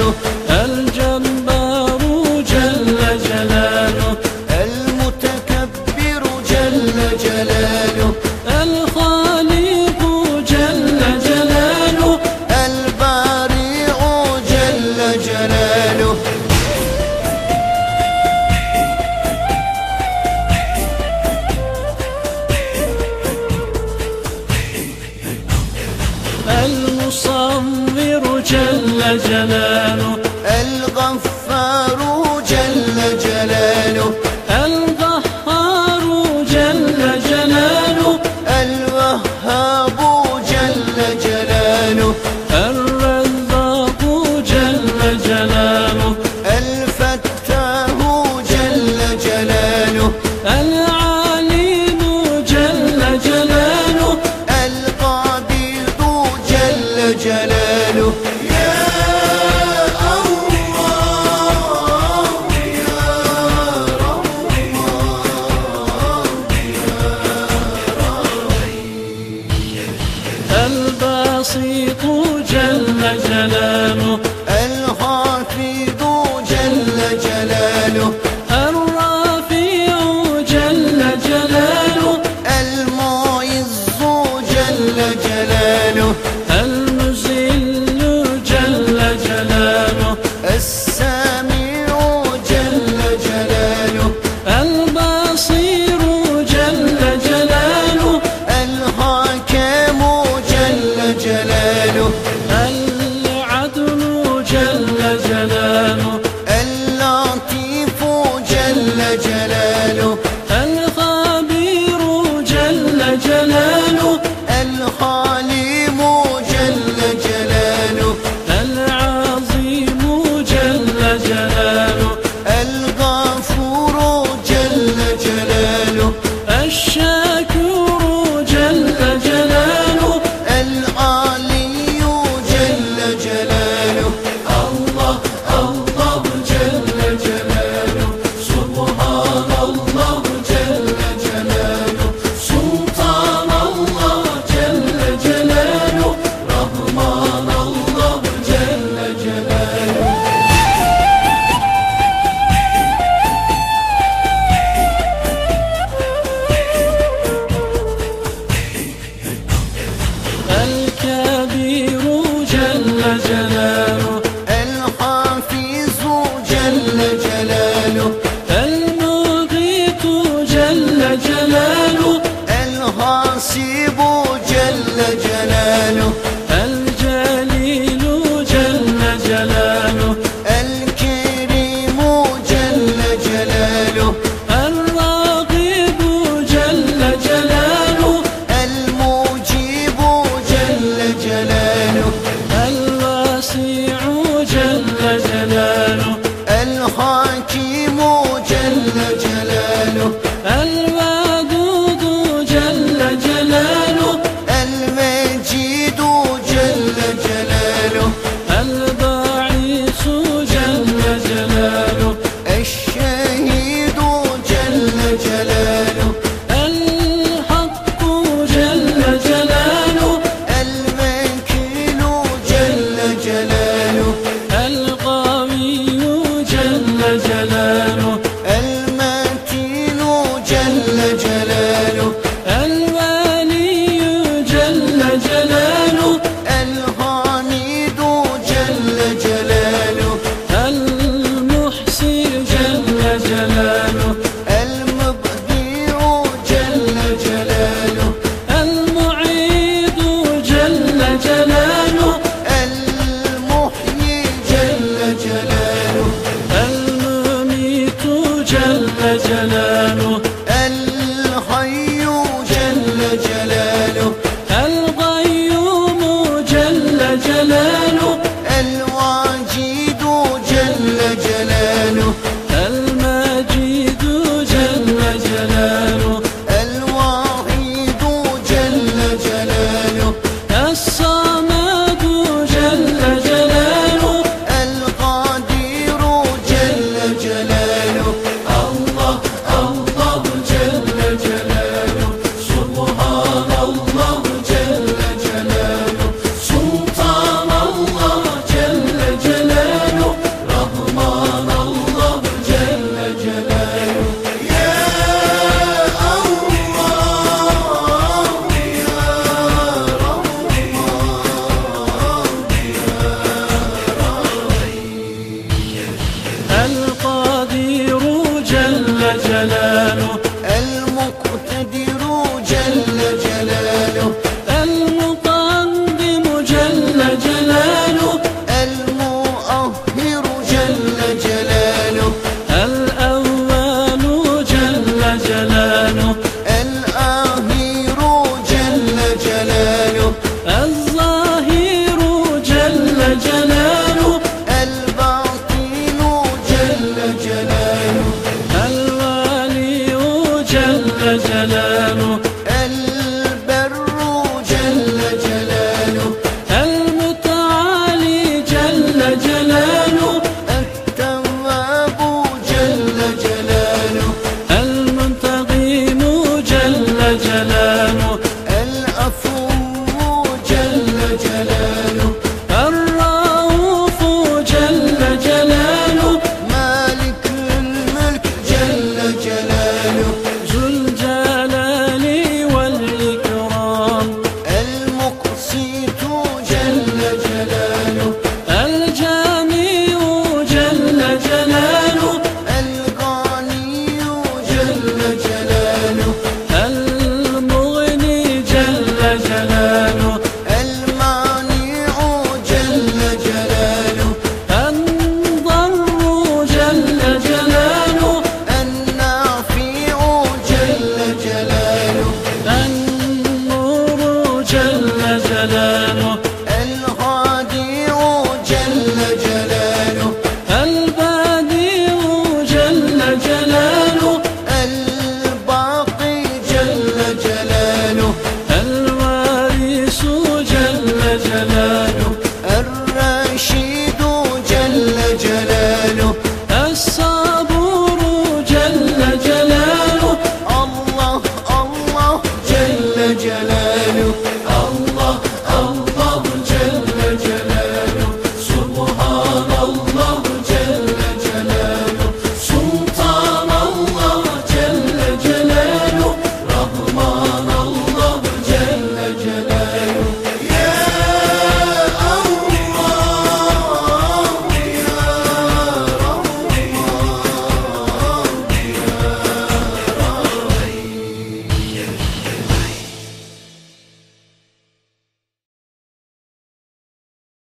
Daniel جل جلاله. الخافض جلاله جلال